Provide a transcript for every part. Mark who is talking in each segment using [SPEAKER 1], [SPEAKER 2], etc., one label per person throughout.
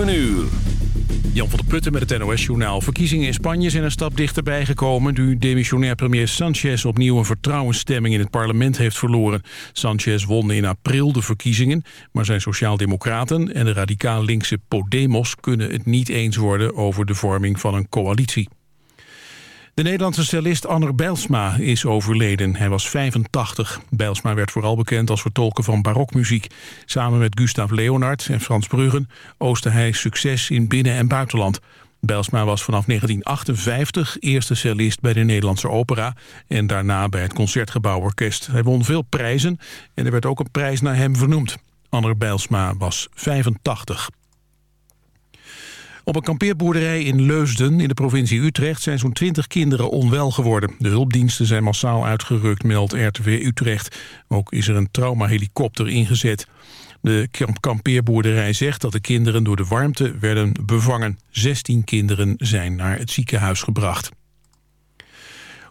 [SPEAKER 1] 7 uur.
[SPEAKER 2] Jan van der Putten met het NOS-journaal. Verkiezingen in Spanje zijn een stap dichterbij gekomen... nu demissionair premier Sanchez opnieuw een vertrouwensstemming in het parlement heeft verloren. Sanchez won in april de verkiezingen... maar zijn sociaaldemocraten en de radicaal linkse Podemos... kunnen het niet eens worden over de vorming van een coalitie. De Nederlandse cellist Anner Bijlsma is overleden. Hij was 85. Bijlsma werd vooral bekend als vertolker van barokmuziek. Samen met Gustav Leonard en Frans Bruggen oostte hij succes in binnen- en buitenland. Bijlsma was vanaf 1958 eerste cellist bij de Nederlandse Opera... en daarna bij het Concertgebouworkest. Hij won veel prijzen en er werd ook een prijs naar hem vernoemd. Anner Bijlsma was 85. Op een kampeerboerderij in Leusden in de provincie Utrecht zijn zo'n 20 kinderen onwel geworden. De hulpdiensten zijn massaal uitgerukt, meldt RTV Utrecht. Ook is er een traumahelikopter ingezet. De kampeerboerderij zegt dat de kinderen door de warmte werden bevangen. 16 kinderen zijn naar het ziekenhuis gebracht.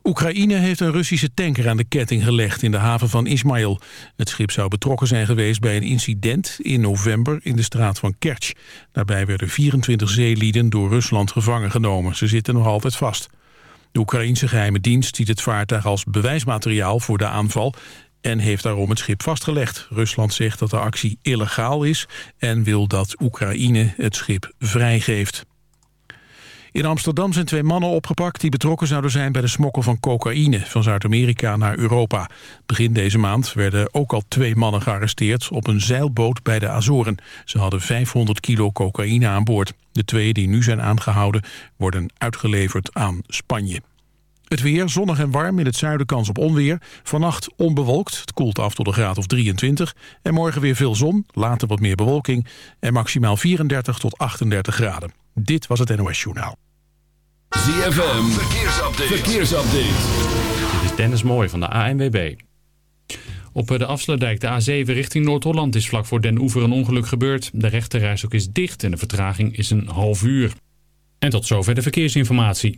[SPEAKER 2] Oekraïne heeft een Russische tanker aan de ketting gelegd in de haven van Ismail. Het schip zou betrokken zijn geweest bij een incident in november in de straat van Kerch. Daarbij werden 24 zeelieden door Rusland gevangen genomen. Ze zitten nog altijd vast. De Oekraïnse geheime dienst ziet het vaartuig als bewijsmateriaal voor de aanval en heeft daarom het schip vastgelegd. Rusland zegt dat de actie illegaal is en wil dat Oekraïne het schip vrijgeeft. In Amsterdam zijn twee mannen opgepakt die betrokken zouden zijn bij de smokkel van cocaïne van Zuid-Amerika naar Europa. Begin deze maand werden ook al twee mannen gearresteerd op een zeilboot bij de Azoren. Ze hadden 500 kilo cocaïne aan boord. De twee die nu zijn aangehouden worden uitgeleverd aan Spanje. Het weer, zonnig en warm, in het zuiden kans op onweer. Vannacht onbewolkt, het koelt af tot een graad of 23. En morgen weer veel zon, later wat meer bewolking... en maximaal 34 tot 38 graden. Dit was het NOS Journaal.
[SPEAKER 1] ZFM, verkeersupdate. verkeersupdate.
[SPEAKER 3] Dit is Dennis Mooij van de ANWB. Op de afsluitdijk de A7 richting Noord-Holland is vlak voor Den Oever een ongeluk gebeurd. De rechterreis is dicht en de vertraging is een half uur. En tot zover de verkeersinformatie.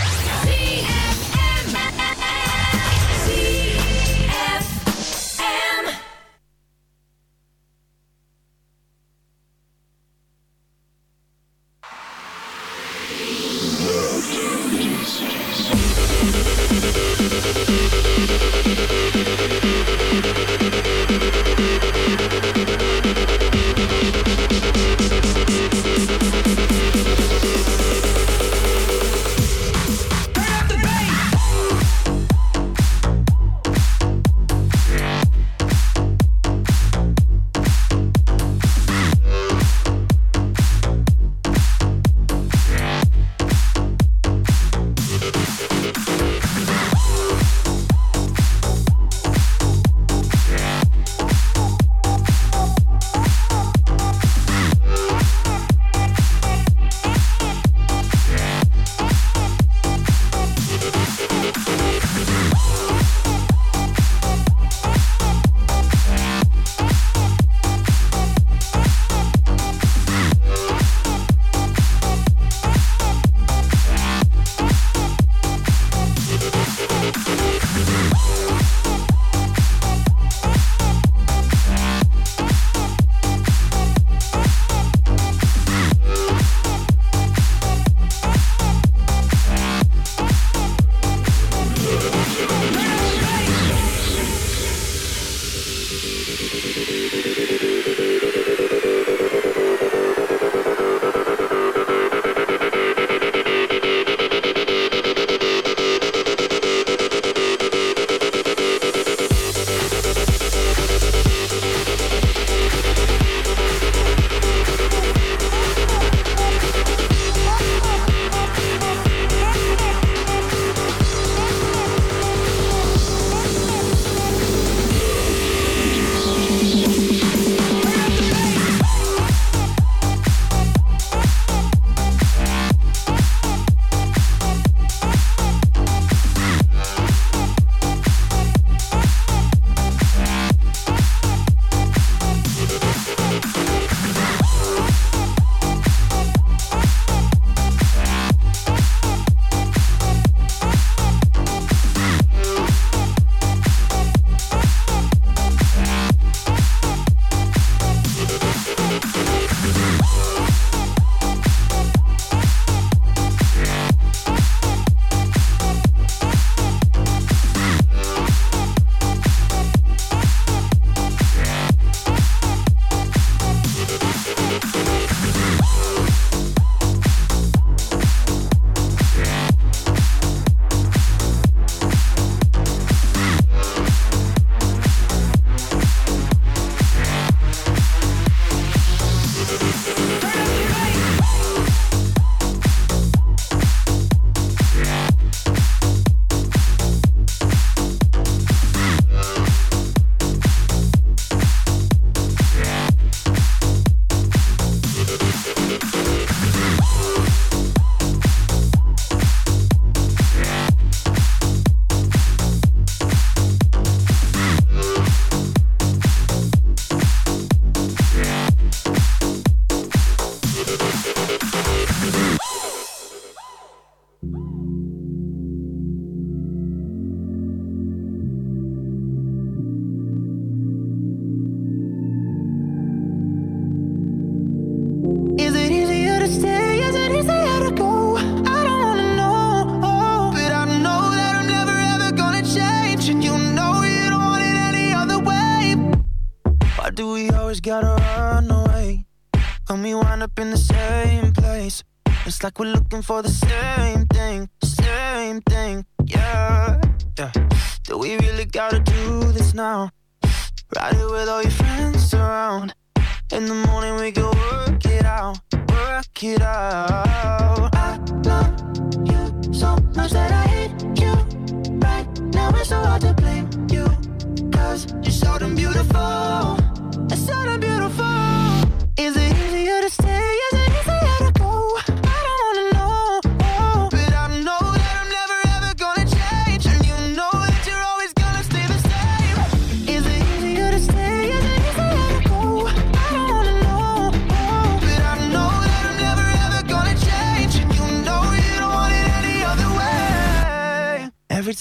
[SPEAKER 4] for the snow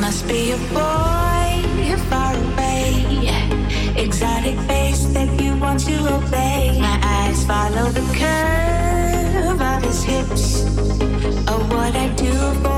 [SPEAKER 5] must be a boy, you're far away. Exotic face that you want to obey. My eyes follow the curve of his hips. Oh, what I do for.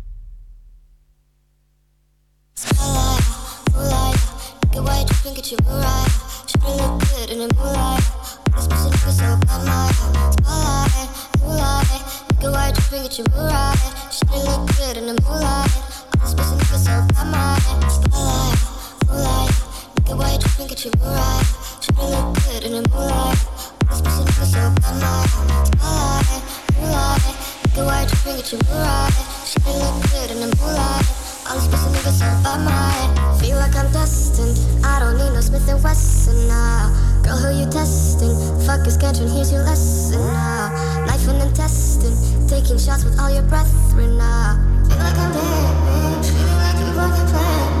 [SPEAKER 6] lesson now. Girl, who you testing? Fuck your schedule, here's your lesson uh. now. Life and intestine, taking shots with all your brethren now. Feel like I'm dead, feeling like you're the
[SPEAKER 7] plan.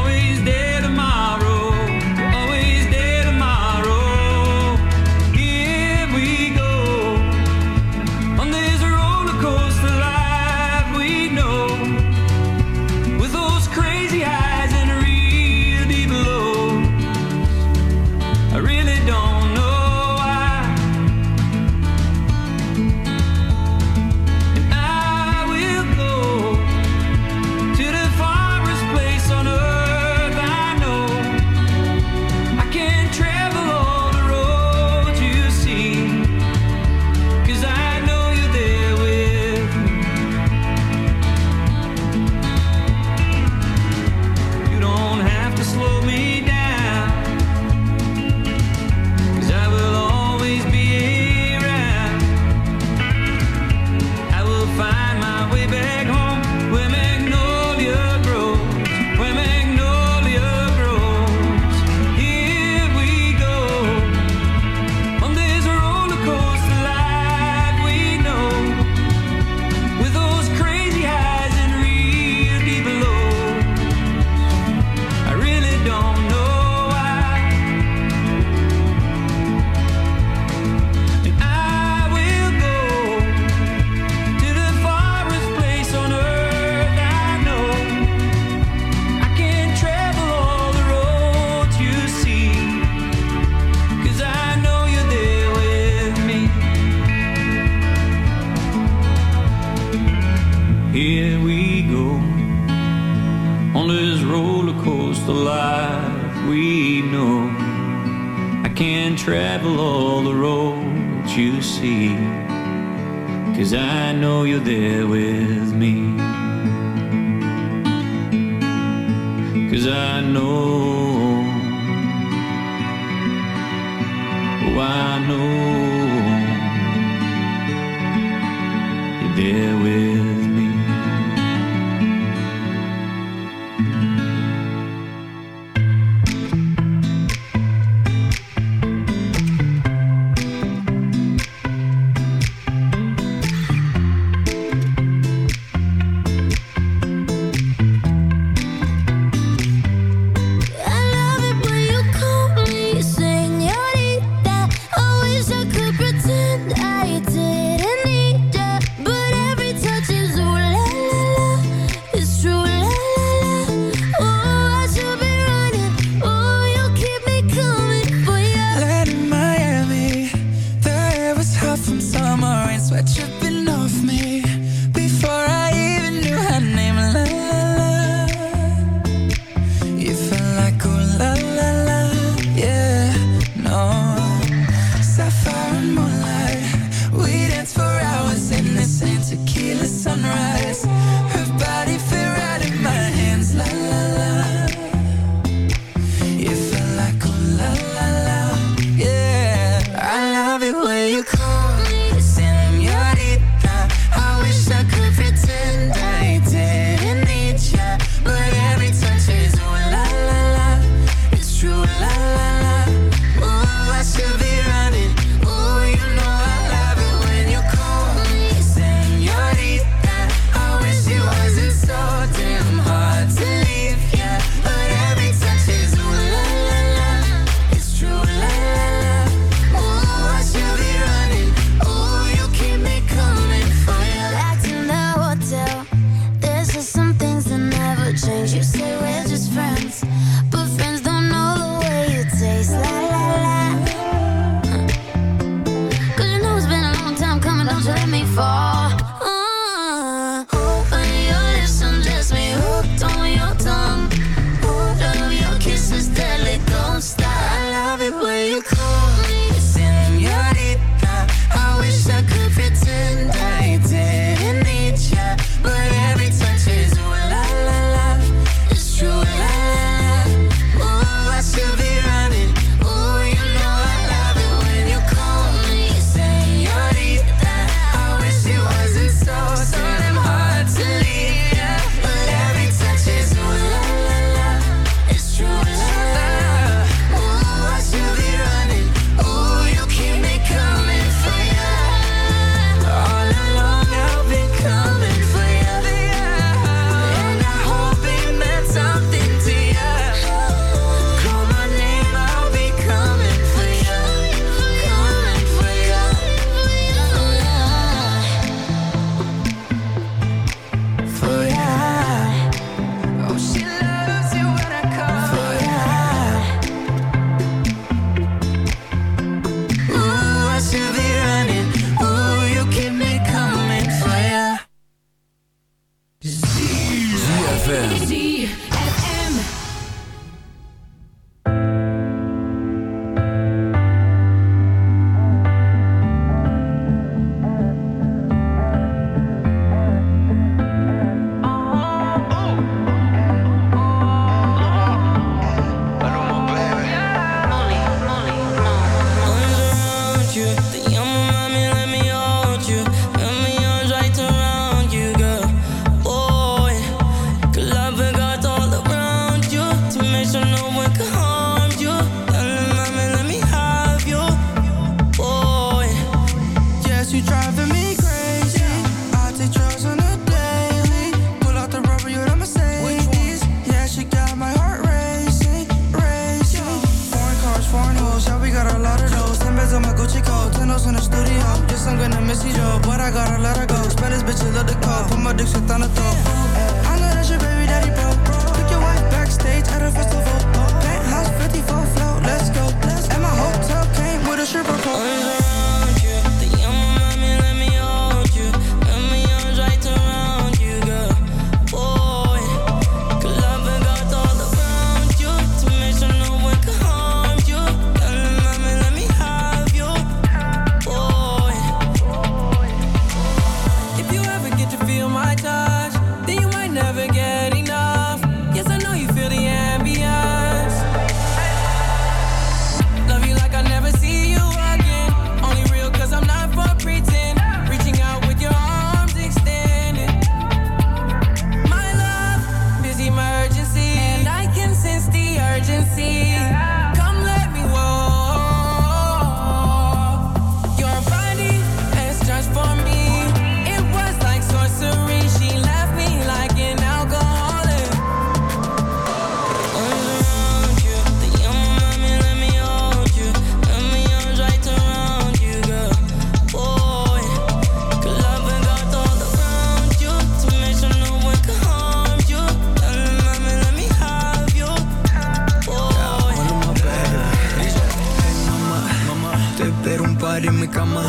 [SPEAKER 4] Un en mi cama.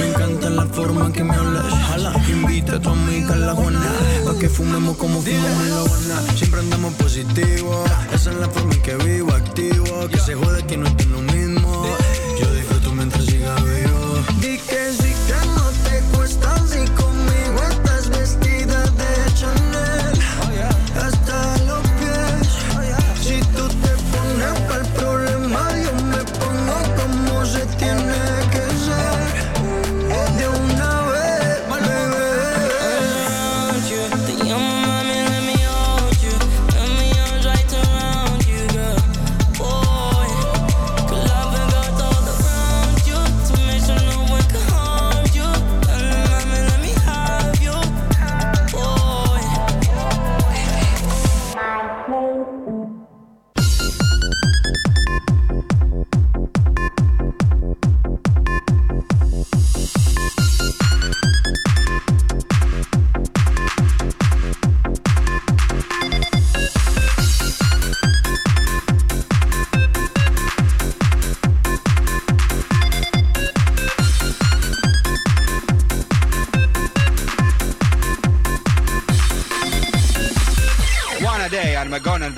[SPEAKER 4] Me encanta la forma en que me hablas. Invita a tu amiga a la Juana. Pa' que fumemos como fumamos en la Habana. Siempre andamos positivo. Esa es la forma en que vivo, activo. Que se jode que no estoy lo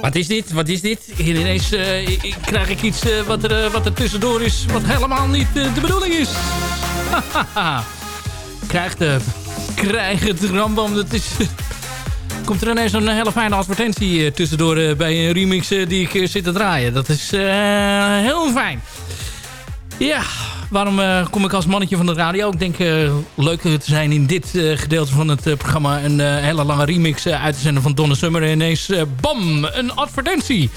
[SPEAKER 8] Wat is dit? Wat is dit? Hier ineens eh, krijg ik iets eh, wat, er, eh, wat er tussendoor is... wat helemaal niet de bedoeling is. krijg, de, krijg het rambam. Dat is... Komt er ineens een hele fijne advertentie tussendoor bij een remix die ik zit te draaien. Dat is heel fijn. Ja, waarom eh, kom ik als mannetje van de radio? Ik denk eh, leuk te zijn in dit eh, gedeelte van het programma... een hele lange remix uit te zenden van Donna Summer. En ineens, bam, een advertentie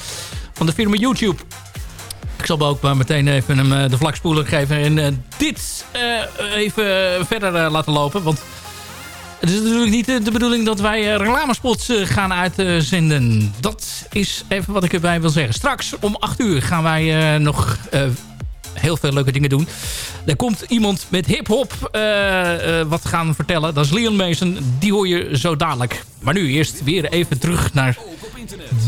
[SPEAKER 8] van de firma YouTube. Ik zal ook maar meteen even hem de vlakspoeler geven... en dit even verder laten lopen. Want het is natuurlijk niet de bedoeling dat wij reclamespots gaan uitzenden. Dat is even wat ik erbij wil zeggen. Straks om 8 uur gaan wij nog heel veel leuke dingen doen. Er komt iemand met hip-hop eh, eh, wat gaan vertellen. Dat is Leon Mason. Die hoor je zo dadelijk. Maar nu eerst weer even terug naar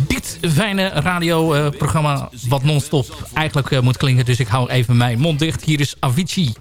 [SPEAKER 8] dit fijne radioprogramma. wat non-stop eigenlijk eh, moet klinken. Dus ik hou even mijn mond dicht. Hier is Avicii.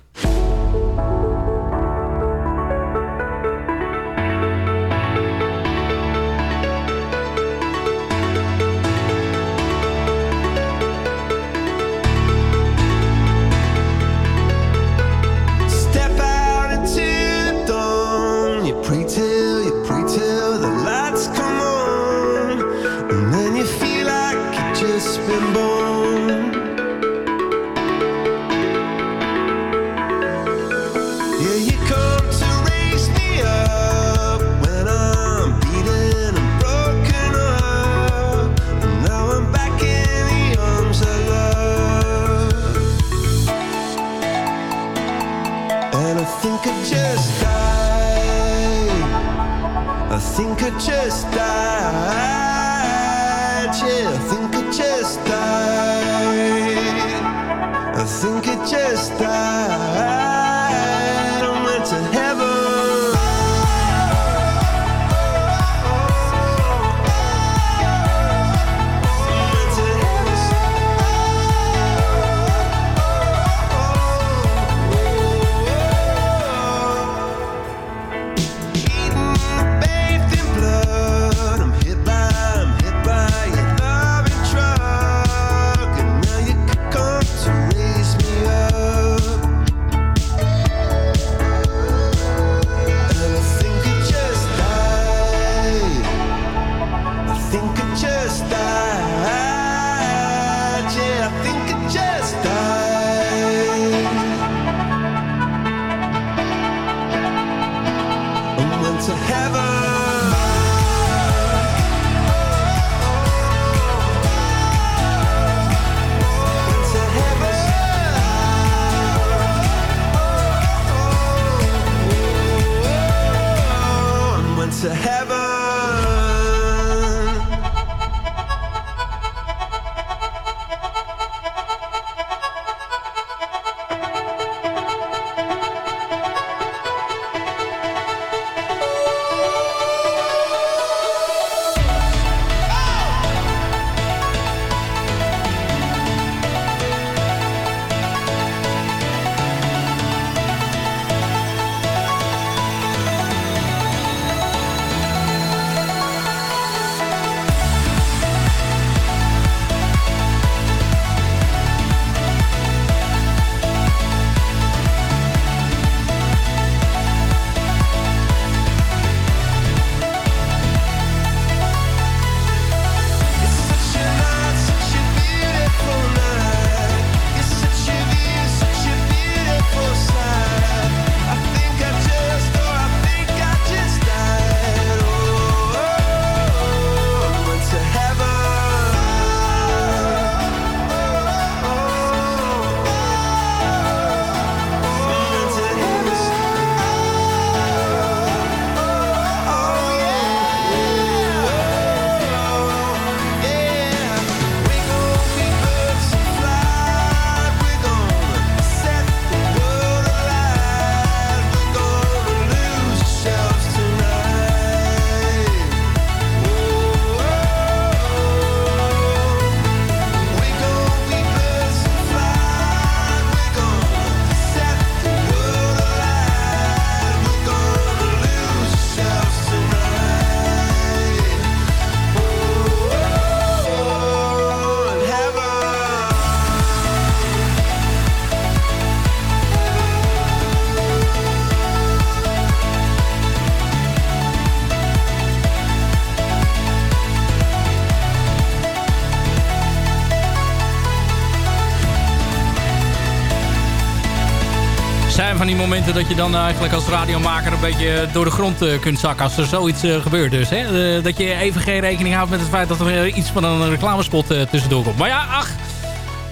[SPEAKER 8] Momenten dat je dan eigenlijk als radiomaker een beetje door de grond eh, kunt zakken als er zoiets eh, gebeurt. Dus, hè? Eh, dat je even geen rekening houdt met het feit dat er eh, iets van een reclamespot eh, tussendoor komt. Maar ja, ach,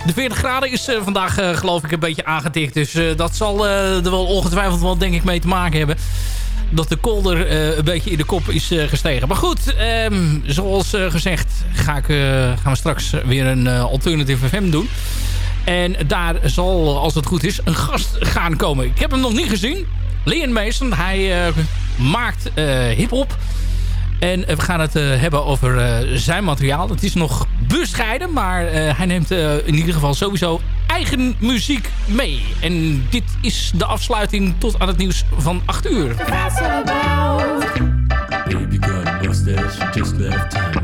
[SPEAKER 8] de 40 graden is eh, vandaag eh, geloof ik een beetje aangetikt. Dus eh, dat zal eh, er wel ongetwijfeld wel denk ik mee te maken hebben. Dat de kolder eh, een beetje in de kop is eh, gestegen. Maar goed, ehm, zoals eh, gezegd ga ik, eh, gaan we straks weer een eh, Alternative FM doen. En daar zal, als het goed is, een gast gaan komen. Ik heb hem nog niet gezien. Leon Mason, hij eh, maakt eh hip-hop. En we gaan het eh, hebben over eh, zijn materiaal. Het is nog bescheiden, maar eh, hij neemt eh, in ieder geval sowieso eigen muziek mee. En dit is de afsluiting tot aan het nieuws van 8 uur.
[SPEAKER 9] Baby got a mustache, just left town.